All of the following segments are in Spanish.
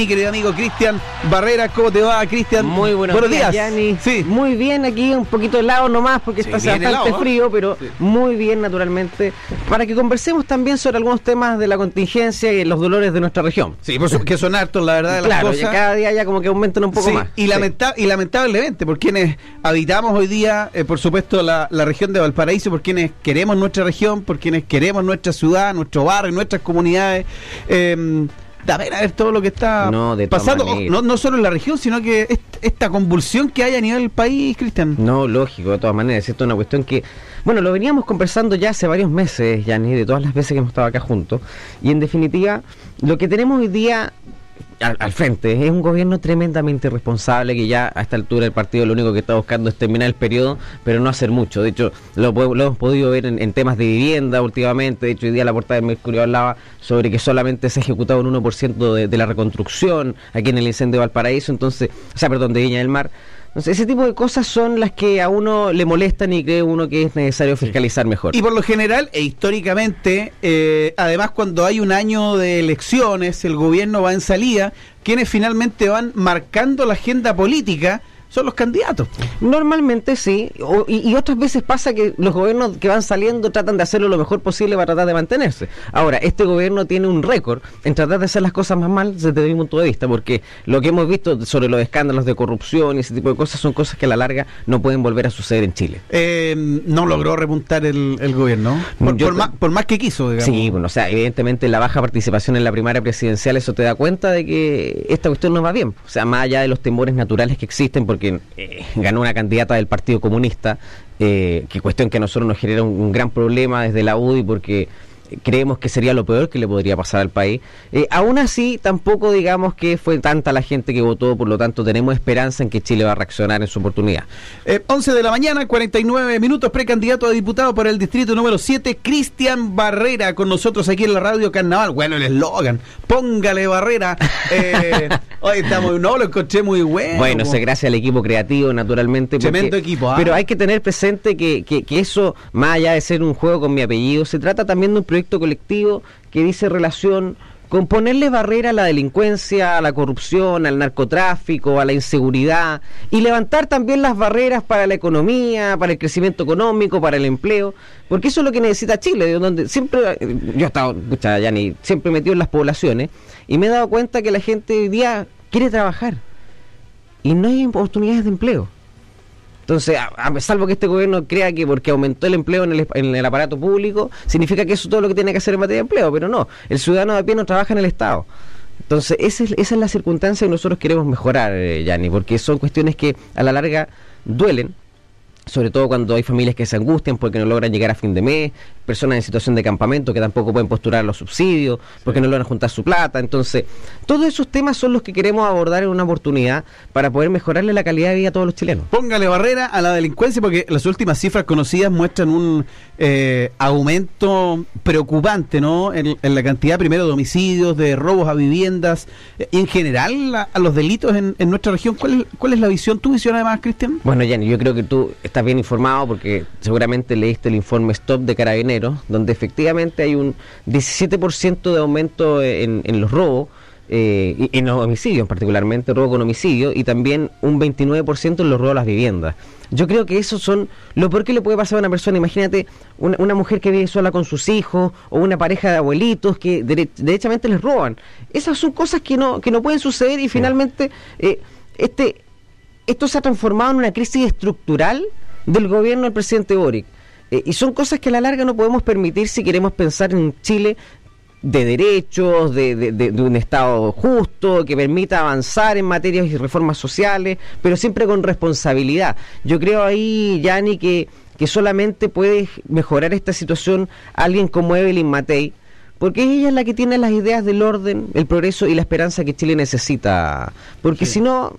mi querido amigo Cristian Barrera. ¿Cómo te va, Cristian? Muy buenos, buenos días. Sí. Muy bien, aquí un poquito helado nomás porque Sí, está bastante helado, ¿eh? frío, pero Sí. muy bien naturalmente, para que conversemos también sobre algunos temas de la contingencia y los dolores de nuestra región. Sí, por que son hartos, la verdad, de las Claro, cosas. ya cada día ya como que aumentan un poco más. Y, lamenta- y lamentablemente, por quienes habitamos hoy día, eh, por supuesto, la, la región de Valparaíso, por quienes queremos nuestra región, por quienes queremos nuestra ciudad, nuestro barrio, nuestras comunidades. eh, da pena ver todo lo que está No, de pasando, no, no solo en la región, sino que est- esta convulsión que hay a nivel país, Cristian. No, lógico, de todas maneras, esto es una cuestión que, bueno, lo veníamos conversando ya hace varios meses, Yanni, de todas las veces que hemos estado acá juntos, y en definitiva, lo que tenemos hoy día al, al frente es un gobierno tremendamente irresponsable que ya a esta altura el partido lo único que está buscando es terminar el periodo, pero no hacer mucho. De hecho, lo, lo hemos podido ver en, en temas de vivienda últimamente, de hecho hoy día la portada del Mercurio hablaba sobre que solamente se ha ejecutado un 1% de, de la reconstrucción aquí en el incendio de Valparaíso, entonces, o sea, perdón, de Viña del Mar. Entonces, ese tipo de cosas son las que a uno le molestan y cree uno que es necesario fiscalizar mejor. Y por lo general, e históricamente, eh, además cuando hay un año de elecciones, el gobierno va en salida, quienes finalmente van marcando la agenda política son los candidatos. Normalmente sí, o- y, y otras veces pasa que los gobiernos que van saliendo tratan de hacerlo lo mejor posible para tratar de mantenerse. Ahora, este gobierno tiene un récord en tratar de hacer las cosas más mal desde mi punto de vista, porque lo que hemos visto sobre los escándalos de corrupción y ese tipo de cosas son cosas que a la larga no pueden volver a suceder en Chile. Eh, no logró repuntar el, el gobierno, por, Yo- por más, por más que quiso, digamos. Sí, bueno, o sea, evidentemente la baja participación en la primaria presidencial, eso te da cuenta de que esta cuestión no va bien. O sea, más allá de los temores naturales que existen, porque eh, ganó una candidata del Partido Comunista, eh, que cuestión que a nosotros nos genera un gran problema desde la UDI, porque creemos que sería lo peor que le podría pasar al país. Eh, aún así, tampoco digamos que fue tanta la gente que votó, por lo tanto tenemos esperanza en que Chile va a reaccionar en su oportunidad. Eh, 11 de la mañana, 49 minutos, precandidato a diputado por el distrito número 7, Cristian Barrera, con nosotros aquí en la radio Carnaval. Bueno, el eslogan, póngale Barrera. Eh, hoy estamos, no, lo encontré muy bueno. Bueno, se gracias al equipo creativo, naturalmente. porque- Tremendo equipo, ¿ah? Pero hay que tener presente que, que, que eso, más allá de ser un juego con mi apellido, se trata también de un proyecto colectivo que dice relación con ponerle barrera a la delincuencia, a la corrupción, al narcotráfico, a la inseguridad y levantar también las barreras para la economía, para el crecimiento económico, para el empleo, porque eso es lo que necesita Chile, de donde siempre eh, yo he estado, escucha, Yanni, siempre metido en las poblaciones y me he dado cuenta que la gente hoy día quiere trabajar y no hay oportunidades de empleo. Entonces, a- salvo que este gobierno crea que porque aumentó el empleo en el, aparato público, significa que eso es todo lo que tiene que hacer en materia de empleo, pero no, el ciudadano de pie no trabaja en el Estado. Entonces, esa es, esa es la circunstancia que nosotros queremos mejorar, eh, Yanni, porque son cuestiones que a la larga duelen, sobre todo cuando hay familias que se angustian porque no logran llegar a fin de mes, personas en situación de campamento que tampoco pueden postular los subsidios, porque no logran juntar su plata. Entonces, todos esos temas son los que queremos abordar en una oportunidad para poder mejorarle la calidad de vida a todos los chilenos. Póngale barrera a la delincuencia porque las últimas cifras conocidas muestran un eh, aumento preocupante, ¿no? En, en la cantidad, primero, de homicidios, de robos a viviendas eh, y en general a, a los delitos en, en nuestra región. ¿Cuál es, ¿Cuál es la visión? ¿Tu visión además, Cristian? Bueno, Yanni, yo creo que tú estás bien informado porque seguramente leíste el informe Stop de Carabineros, donde efectivamente hay un 17% de aumento en, en los robos, eh, y en los homicidios particularmente, robo con homicidio, y también un 29% en los robos a las viviendas. Yo creo que eso son lo peor que le puede pasar a una persona. Imagínate una, una mujer que vive sola con sus hijos o una pareja de abuelitos que dere- derechamente les roban. Esas son cosas que no, que no pueden suceder y finalmente eh, este, esto se ha transformado en una crisis estructural del gobierno del presidente Boric. Eh, y son cosas que a la larga no podemos permitir si queremos pensar en Chile de derechos, de, de- de- de un Estado justo, que permita avanzar en materias y reformas sociales, pero siempre con responsabilidad. Yo creo ahí, Yanni, que, que solamente puede mejorar esta situación alguien como Evelyn Matei, porque ella es la que tiene las ideas del orden, el progreso y la esperanza que Chile necesita. Porque si no,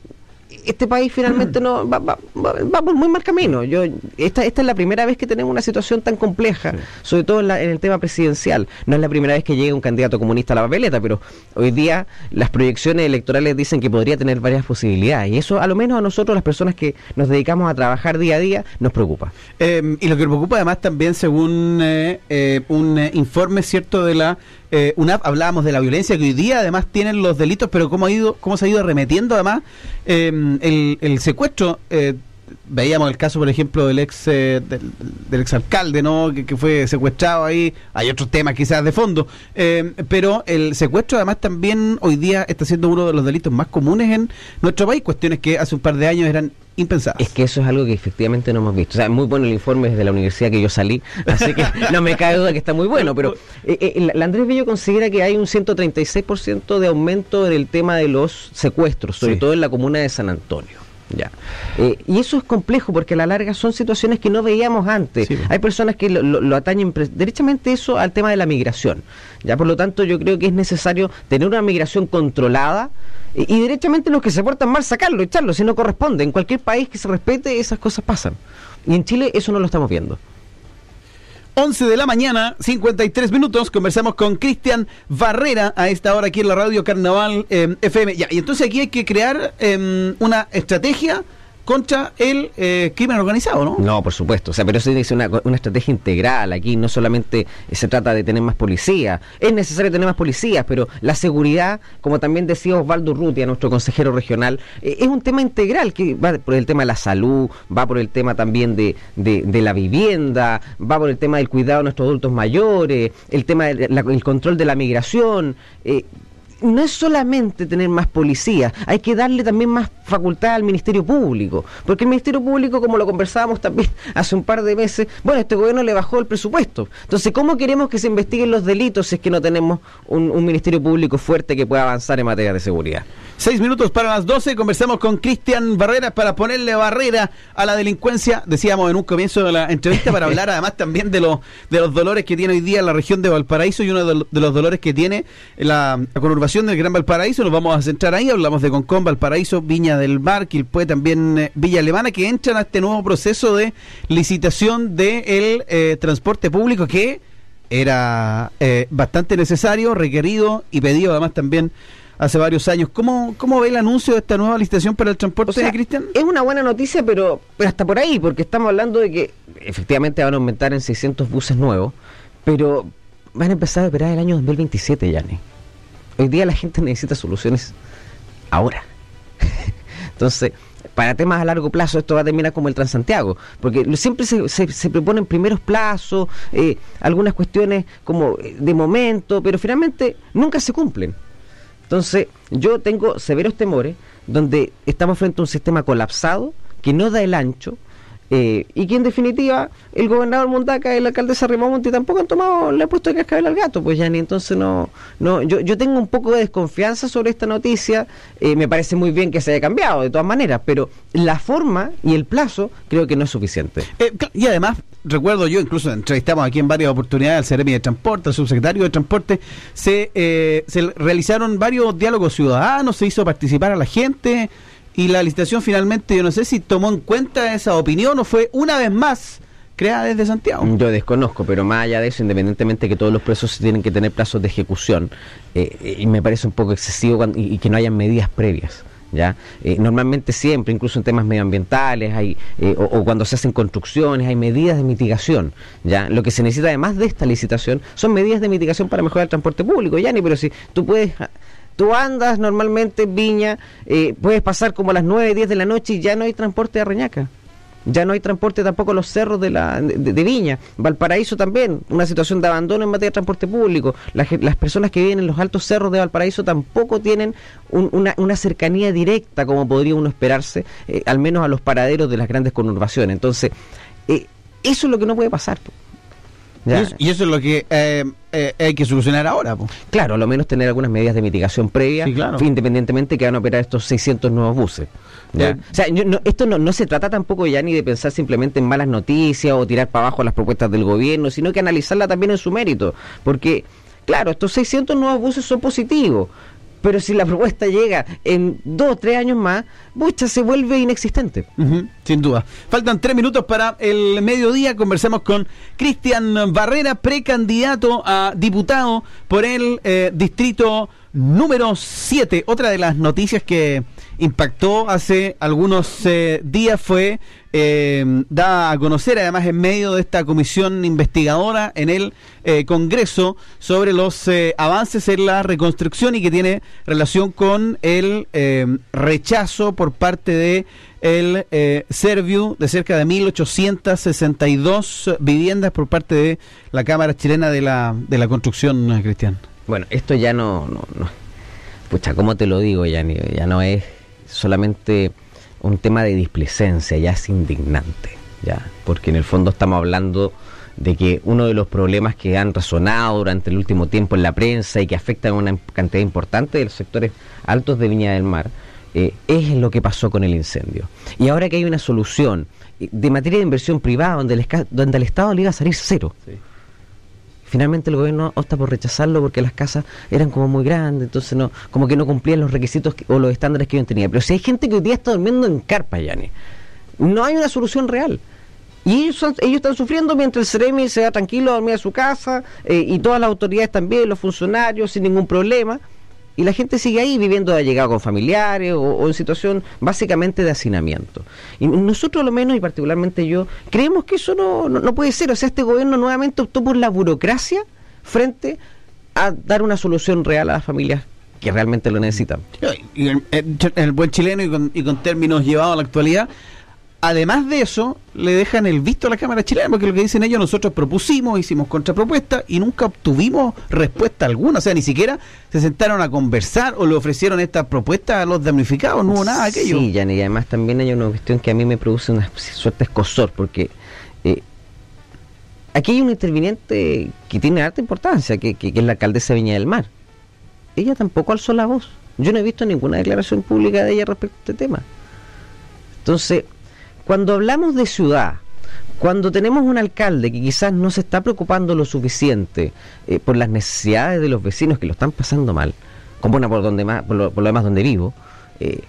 este país finalmente no va, va, va- por muy mal camino. Yo esta, esta es la primera vez que tenemos una situación tan compleja, sobre todo en, la- en el tema presidencial. No es la primera vez que llega un candidato comunista a la papeleta, pero hoy día las proyecciones electorales dicen que podría tener varias posibilidades. Y eso, a lo menos a nosotros, las personas que nos dedicamos a trabajar día a día, nos preocupa. Eh, y lo que preocupa además también, según eh, eh, un eh, informe cierto de la eh, hablábamos de la violencia que hoy día además tienen los delitos, pero cómo ha ido, cómo se ha ido arremetiendo además em, el, el, secuestro. Veíamos el caso, por ejemplo, del ex eh, del, del, exalcalde, ¿no? Que, que, fue secuestrado ahí. Hay otros temas quizás de fondo, eh, pero el secuestro además también hoy día está siendo uno de los delitos más comunes en nuestro país. Cuestiones que hace un par de años eran impensadas. Es que eso es algo que efectivamente no hemos visto. O sea, muy bueno el informe desde la universidad que yo salí, así que no me cae duda que está muy bueno, pero eh, eh, la Andrés Bello considera que hay un 136% de aumento en el tema de los secuestros, sobre sí. todo en la comuna de San Antonio. Ya. Eh, y eso es complejo porque a la larga son situaciones que no veíamos antes. Sí. Hay personas que lo, lo, lo, atañen derechamente eso al tema de la migración. Ya por lo tanto yo creo que es necesario tener una migración controlada y, y derechamente los que se portan mal sacarlo, echarlo, si no corresponde. En cualquier país que se respete esas cosas pasan. Y en Chile eso no lo estamos viendo. 11 de la mañana, 53 minutos, conversamos con Cristian Barrera a esta hora aquí en la radio Carnaval eh, FM. Ya, y entonces aquí hay que crear eh, una estrategia contra el eh, crimen organizado, ¿no? No, por supuesto. O sea, pero eso es una, una, estrategia integral. Aquí no solamente se trata de tener más policías, es necesario tener más policías, pero la seguridad, como también decía Osvaldo Rutia, nuestro consejero regional, eh, es un tema integral que va por el tema de la salud, va por el tema también de, de, de la vivienda, va por el tema del cuidado de nuestros adultos mayores, el tema del control de la migración. Eh, no es solamente tener más policías, hay que darle también más facultad al Ministerio Público, porque el Ministerio Público, como lo conversábamos también hace un par de meses, bueno, este gobierno le bajó el presupuesto. Entonces, ¿cómo queremos que se investiguen los delitos si es que no tenemos un, un Ministerio Público fuerte que pueda avanzar en materia de seguridad? Seis minutos para las doce, conversamos con Cristian Barrera para ponerle barrera a la delincuencia, decíamos en un comienzo de la entrevista, para hablar además también de los, de los dolores que tiene hoy día la región de Valparaíso y uno de los dolores que tiene la, la del Gran Valparaíso, nos vamos a centrar ahí, hablamos de Concón, Valparaíso, Viña del Mar, Quilpué, también eh, Villa Alemana, que entran a este nuevo proceso de licitación del de eh, transporte público que era eh, bastante necesario, requerido y pedido además también hace varios años. ¿Cómo, ¿Cómo ve el anuncio de esta nueva licitación para el transporte, o sea, Cristian? Es una buena noticia, pero, pero hasta por ahí, porque estamos hablando de que efectivamente van a aumentar en 600 buses nuevos, pero van a empezar a operar el año 2027, Yanni. Hoy día la gente necesita soluciones ahora. Entonces, para temas a largo plazo esto va a terminar como el Transantiago, porque siempre se, se, se proponen primeros plazos, eh, algunas cuestiones como de momento, pero finalmente nunca se cumplen. Entonces, yo tengo severos temores donde estamos frente a un sistema colapsado que no da el ancho, eh, y que en definitiva el gobernador Montaca y la alcaldesa Rimamonti tampoco han tomado, le han puesto el cascabel al gato, pues ya ni entonces no, no yo, yo tengo un poco de desconfianza sobre esta noticia, eh, me parece muy bien que se haya cambiado de todas maneras, pero la forma y el plazo creo que no es suficiente. Eh, y además, recuerdo yo, incluso entrevistamos aquí en varias oportunidades al Ceremi de Transporte, al subsecretario de Transporte, se, eh, se realizaron varios diálogos ciudadanos, se hizo participar a la gente, y la licitación finalmente, yo no sé si tomó en cuenta esa opinión o fue una vez más creada desde Santiago. Yo desconozco, pero más allá de eso, independientemente que todos los presos tienen que tener plazos de ejecución, eh, y me parece un poco excesivo cuando, y, que no hayan medidas previas. ¿Ya? Eh, normalmente siempre, incluso en temas medioambientales hay, eh, o, o, cuando se hacen construcciones, hay medidas de mitigación. ¿ya? Lo que se necesita además de esta licitación son medidas de mitigación para mejorar el transporte público, Yani, pero si tú puedes Tú andas normalmente en Viña, eh, puedes pasar como a las 9, 10 de la noche y ya no hay transporte a Reñaca. Ya no hay transporte tampoco a los cerros de, la, de, Viña. Valparaíso también, una situación de abandono en materia de transporte público. Las, las personas que viven en los altos cerros de Valparaíso tampoco tienen un, una, una, cercanía directa como podría uno esperarse, eh, al menos a los paraderos de las grandes conurbaciones. Entonces, eh, eso es lo que no puede pasar. Y eso, y, eso, es lo que eh, eh, hay que solucionar ahora. Po. Claro, a lo menos tener algunas medidas de mitigación previa, sí, claro. independientemente que van a operar estos 600 nuevos buses. ¿ya? O sea, yo, no, esto no, no, se trata tampoco ya ni de pensar simplemente en malas noticias o tirar para abajo las propuestas del gobierno, sino que analizarla también en su mérito. Porque, claro, estos 600 nuevos buses son positivos, pero si la propuesta llega en dos o tres años más, bucha, se vuelve inexistente. Sin duda. Faltan tres minutos para el mediodía. Conversamos con Cristian Barrera, precandidato a diputado por el eh, distrito número 7. Otra de las noticias que impactó hace algunos eh, días fue eh, da a conocer además en medio de esta comisión investigadora en el eh, Congreso sobre los eh, avances en la reconstrucción y que tiene relación con el eh, rechazo por parte de el eh, Serviu de cerca de 1.862 viviendas por parte de la Cámara Chilena de la, de la Construcción, Cristian. Bueno, esto ya no, no, no. Pucha, ¿cómo te lo digo, ya Ya no es solamente un tema de displicencia, ya es indignante, ya, porque en el fondo estamos hablando de que uno de los problemas que han resonado durante el último tiempo en la prensa y que afectan a una cantidad importante de los sectores altos de Viña del Mar eh, es lo que pasó con el incendio. Y ahora que hay una solución eh, de materia de inversión privada donde el, donde el Estado le iba a salir cero. Finalmente el gobierno opta por rechazarlo porque las casas eran como muy grandes, entonces no, como que no cumplían los requisitos o los estándares que yo tenía. Pero si hay gente que hoy día está durmiendo en carpa, Yanni, no hay una solución real. Y ellos, ellos están sufriendo mientras el Ceremi se va tranquilo a dormir a su casa eh, y todas las autoridades también, los funcionarios, sin ningún problema y la gente sigue ahí viviendo de llegado con familiares o, en situación básicamente de hacinamiento. Y nosotros, lo menos, y particularmente yo, creemos que eso no, no, puede ser. O sea, este gobierno nuevamente optó por la burocracia frente a dar una solución real a las familias que realmente lo necesitan. Y el, el, buen chileno y con, y con términos llevados a la actualidad, además de eso, le dejan el visto a la Cámara chilena, porque lo que dicen ellos, nosotros propusimos, hicimos contrapropuesta y nunca obtuvimos respuesta alguna. O sea, ni siquiera se sentaron a conversar o le ofrecieron esta propuesta a los damnificados, no hubo nada de aquello. Sí, y además también hay una cuestión que a mí me produce una suerte de escosor, porque eh, aquí hay un interviniente que tiene alta importancia, que, que, que es la alcaldesa Viña del Mar. Ella tampoco alzó la voz. Yo no he visto ninguna declaración pública de ella respecto a este tema. Entonces, cuando hablamos de ciudad, cuando tenemos un alcalde que quizás no se está preocupando lo suficiente eh, por las necesidades de los vecinos que lo están pasando mal, como una por donde más, por lo, demás donde vivo, eh,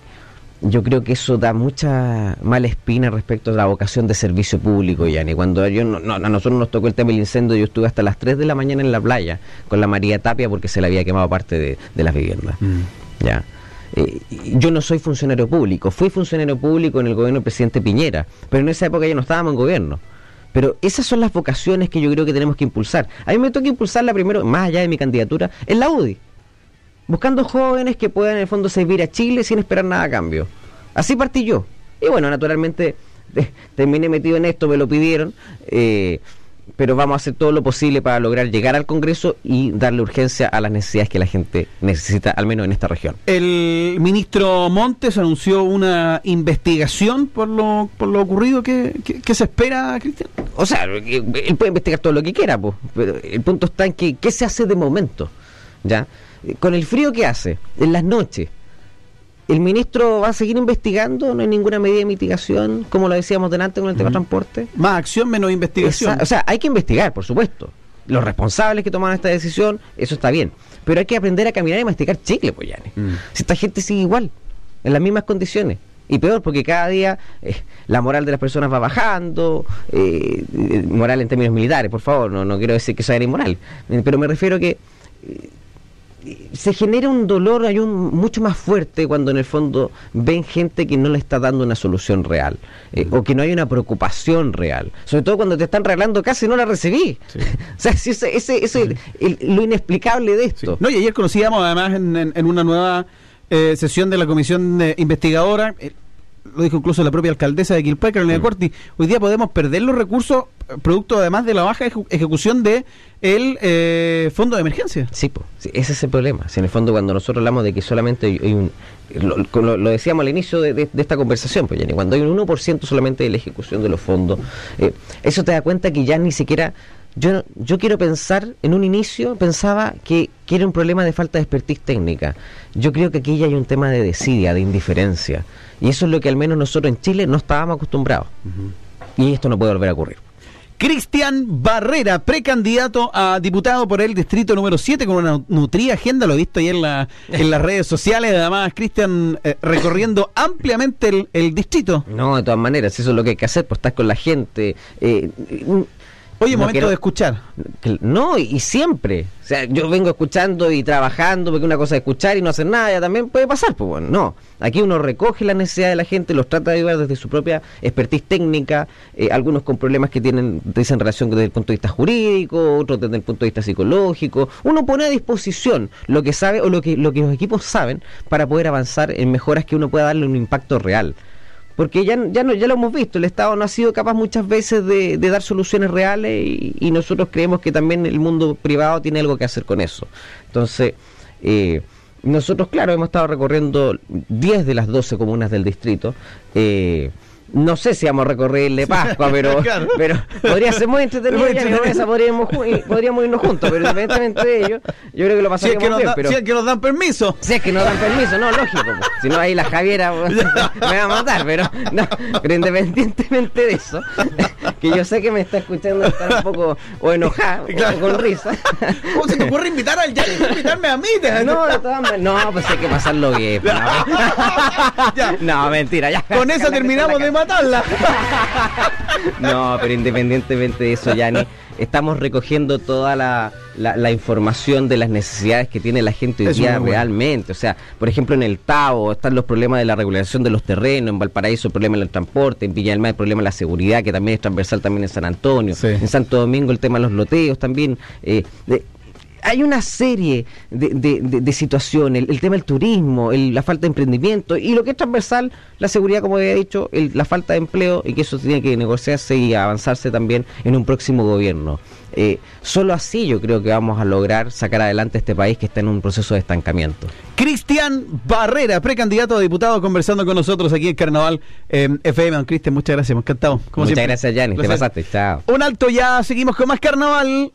yo creo que eso da mucha mala espina respecto a la vocación de servicio público, Yani. Cuando yo no, a nosotros nos tocó el tema del incendio, yo estuve hasta las 3 de la mañana en la playa con la María Tapia porque se le había quemado parte de, las viviendas. Mm. Ya. Eh, yo no soy funcionario público, fui funcionario público en el gobierno del presidente Piñera, pero en esa época ya no estábamos en gobierno. Pero esas son las vocaciones que yo creo que tenemos que impulsar. A mí me toca impulsarla primero, más allá de mi candidatura, en la UDI. Buscando jóvenes que puedan en el fondo servir a Chile sin esperar nada a cambio. Así partí yo. Y bueno, naturalmente terminé metido en esto, me lo pidieron. Eh, pero vamos a hacer todo lo posible para lograr llegar al Congreso y darle urgencia a las necesidades que la gente necesita, al menos en esta región. El ministro Montes anunció una investigación por lo, por lo ocurrido. ¿Qué, se espera, Cristian? O sea, él puede investigar todo lo que quiera, pues, pero el punto está en que, ¿qué se hace de momento? ¿Ya? Con el frío que hace, en las noches, ¿El ministro va a seguir investigando? ¿No hay ninguna medida de mitigación, como lo decíamos delante con el tema de transporte? Más acción, menos investigación. o sea, hay que investigar, por supuesto. Los responsables que toman esta decisión, eso está bien. Pero hay que aprender a caminar y masticar chicle, pues, mm. Si esta gente sigue igual, en las mismas condiciones. Y peor, porque cada día eh, la moral de las personas va bajando, eh, eh, moral en términos militares, por favor, no, no quiero decir que sea inmoral, pero me refiero a que se genera un dolor hay un, mucho más fuerte cuando en el fondo ven gente que no le está dando una solución real eh, o que no hay una preocupación real. Sobre todo cuando te están regalando casi no la recibí. o sea, ese, ese, ese lo inexplicable de esto. No, y ayer conocíamos además en, en, una nueva eh, sesión de la comisión investigadora lo dijo incluso la propia alcaldesa de Quilpue, Carolina mm. Corti, hoy día podemos perder los recursos eh, producto además de la baja ejecución de el eh, fondo de emergencia. Sí, ese es el problema. Si en el fondo cuando nosotros hablamos de que solamente hay un... Lo, decíamos al inicio de, esta conversación, pues cuando hay un 1% solamente de la ejecución de los fondos, eh, eso te da cuenta que ya ni siquiera yo, yo quiero pensar, en un inicio pensaba que, que, era un problema de falta de expertise técnica. Yo creo que aquí ya hay un tema de desidia, de indiferencia. Y eso es lo que al menos nosotros en Chile no estábamos acostumbrados. Y esto no puede volver a ocurrir. Cristian Barrera, precandidato a diputado por el distrito número 7 con una nutrida agenda, lo he visto ayer en, la, en las redes sociales, además Cristian eh, recorriendo ampliamente el, distrito. No, de todas maneras, eso es lo que hay que hacer, pues estar con la gente. Eh, Oye, no momento quiero- de escuchar. No, y, siempre. O sea, yo vengo escuchando y trabajando, porque una cosa es escuchar y no hacer nada, ya también puede pasar, pues bueno, no. Aquí uno recoge las necesidades de la gente, los trata de ayudar desde su propia expertise técnica, eh, algunos con problemas que tienen, dicen relación desde el punto de vista jurídico, otros desde el punto de vista psicológico. Uno pone a disposición lo que sabe o lo que, lo que los equipos saben para poder avanzar en mejoras que uno pueda darle un impacto real. Porque ya, ya, no, ya lo hemos visto, el Estado no ha sido capaz muchas veces de, de dar soluciones reales y, y nosotros creemos que también el mundo privado tiene algo que hacer con eso. Entonces, eh, nosotros, claro, hemos estado recorriendo 10 de las 12 comunas del distrito. eh, no sé si vamos a recorrerle Pascua, pero, Claro. pero podría ser muy entretenido. Esa podríamos, y podríamos irnos juntos, pero independientemente de ello, yo creo que lo Si es, pasaríamos que nos bien. da- pero... si es que nos dan permiso. Si es que no dan permiso, no, lógico. pues. Si no, ahí la Javiera pues, me va a matar, pero no, pero independientemente de eso, que yo sé que me está escuchando estar un poco o enojada Claro. o con risa. ¿Cómo se te ocurre invitar al y invitarme a mí? Te- No, de no, pues hay que pasarlo bien. pues, Ya. No, mentira, ya. Con esa terminamos de matarla. No, pero independientemente de eso, Yani, estamos recogiendo toda la, la- la información de las necesidades que tiene la gente hoy es día bueno. realmente. O sea, por ejemplo, en el Tavo están los problemas de la regulación de los terrenos, en Valparaíso el problema del transporte, en Villa del Mar el problema de la seguridad, que también es transversal también en San Antonio, Sí. en Santo Domingo el tema de los loteos también. eh, de- hay una serie de, de- de- de situaciones, el, el tema del turismo, el- la falta de emprendimiento y lo que es transversal, la seguridad, como había dicho, el- la falta de empleo y que eso tiene que negociarse y avanzarse también en un próximo gobierno. Eh, solo así yo creo que vamos a lograr sacar adelante este país que está en un proceso de estancamiento. Cristian Barrera, precandidato a diputado, conversando con nosotros aquí en Carnaval eh, FM. Don Cristian, muchas gracias, hemos encantado. como Muchas siempre. gracias, Yanis, te pasaste, chao. Un alto ya, seguimos con más Carnaval.